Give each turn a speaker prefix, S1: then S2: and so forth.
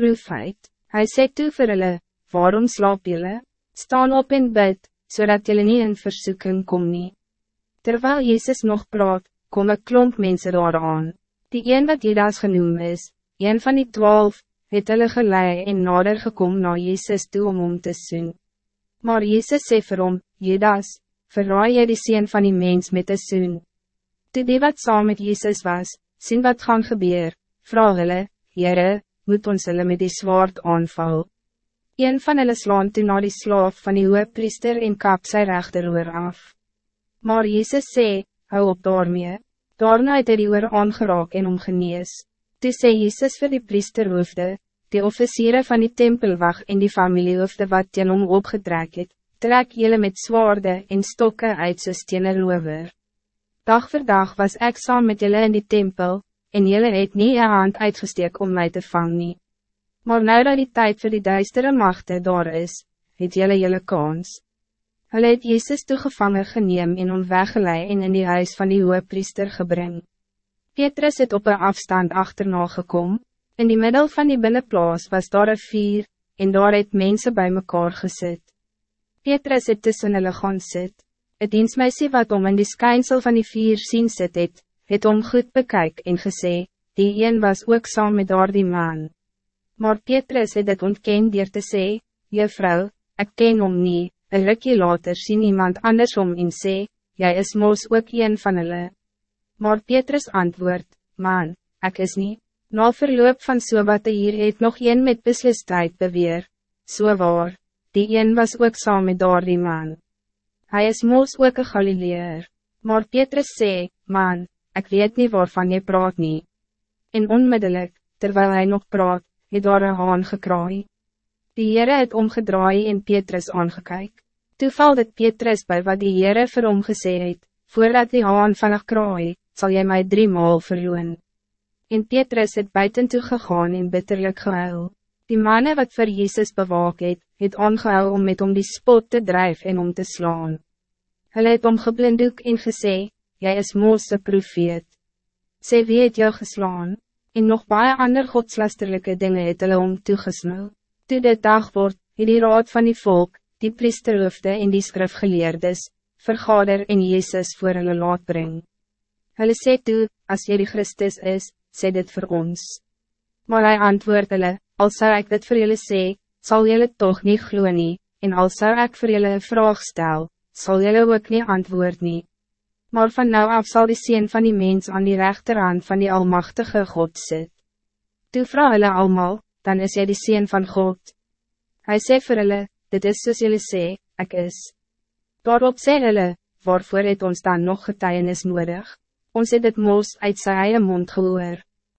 S1: proefheid. Hij sê toe vir hulle, waarom slaap julle? Staan op in bed, zodat jullie niet in verzoeking kom nie. Terwijl Jezus nog praat, kom een klomp mensen daar aan. Die een wat Judas genoem is, een van die twaalf, het hulle gelei en nader gekom na Jezus toe om om te soen. Maar Jezus sê vir hom, Judas, verraai jy die sien van die mens met de soen. Toe die wat saam met Jezus was, sien wat gaan gebeur, vraag hulle, Heere, moet ons hulle met die zwaard aanval. Een van hulle slaan toe na die slaaf van die priester en kap sy rechteroor af. Maar Jezus sê, hou op daarmee, daarna het hy die oor aangeraak en omgenees. Toe sê Jezus vir die priesterhoofde, die officieren van die tempelwacht en die familiehoofde wat teen hom opgetrek het, trek jylle met zwaarden en stokken uit soos teen een rover. Dag voor dag was ik saam met jullie in die tempel, en jullie het niet je hand uitgesteek om mij te vangen. Maar nu dat die tijd voor die duistere machten daar is, het jullie jullie kans. Hulle het Jezus toegevangen geneem en om weggeleid en in die huis van die hoge priester gebring. Petrus het op een afstand achterna gekom, in die middel van die binnenplaas was daar een vier, en daar het mense bij mekaar gezet. Petrus het tussen hulle gaan sit, het diensmeisie wat om in die schijnsel van die vier sien sit het, het om goed bekyk en gesê, die een was ook saam met daar die man. Maar Petrus het het ontken dier te sê, Juffrou, ik ken om niet, een rukje later sien iemand andersom en sê, jy is mos ook een van hulle. Maar Petrus antwoord, man, ik is niet. Na verloop van so wat hier het nog een met beslistheid beweer, so waar, die een was ook saam met daar die man. Hij is mos ook een Galileer, maar Petrus sê, man, ik weet niet waarvan je praat niet. En onmiddellijk, terwijl hij nog praat, het daar een haan gekraai. Die Heere het omgedraai en Petrus aangekyk. Toe val dit Petrus bij wat die Heere vir hom gesê het, voordat die haan vannig kraai, zal jy mij drie maal verloon. En Petrus het buiten toe gegaan en bitterlijk gehuil. Die mannen wat voor Jezus bewaak het, het aangehuil om met om die spot te drijven en om te slaan. Hulle het om geblindoek en gesê, jy is Mose profeet. Sê wie het jou geslaan, en nog baie ander godslasterlijke dingen het hulle om toegesnul. Toe dit dag word, het die raad van die volk, die priesterhoofde en die skrifgeleerdes, vergader en Jezus voor hulle laat bring. Hulle sê toe, as jy die Christus is, sê dit voor ons. Maar hij antwoord hulle, al zou ik dit voor jullie sê, zal jullie toch niet gloeien nie, en al zou ik voor jullie een vraag stel, zal jullie ook niet antwoord nie. Maar van nou af zal die sien van die mens aan die rechterhand van die almachtige God sit. Toe vraag hulle allemaal, dan is jy die sien van God. Hij sê vir hulle, dit is soos jullie sê, ek is. Daarop sê hulle, waarvoor het ons dan nog getuienis nodig? Ons het dit moos uit sy eie mond gehoor.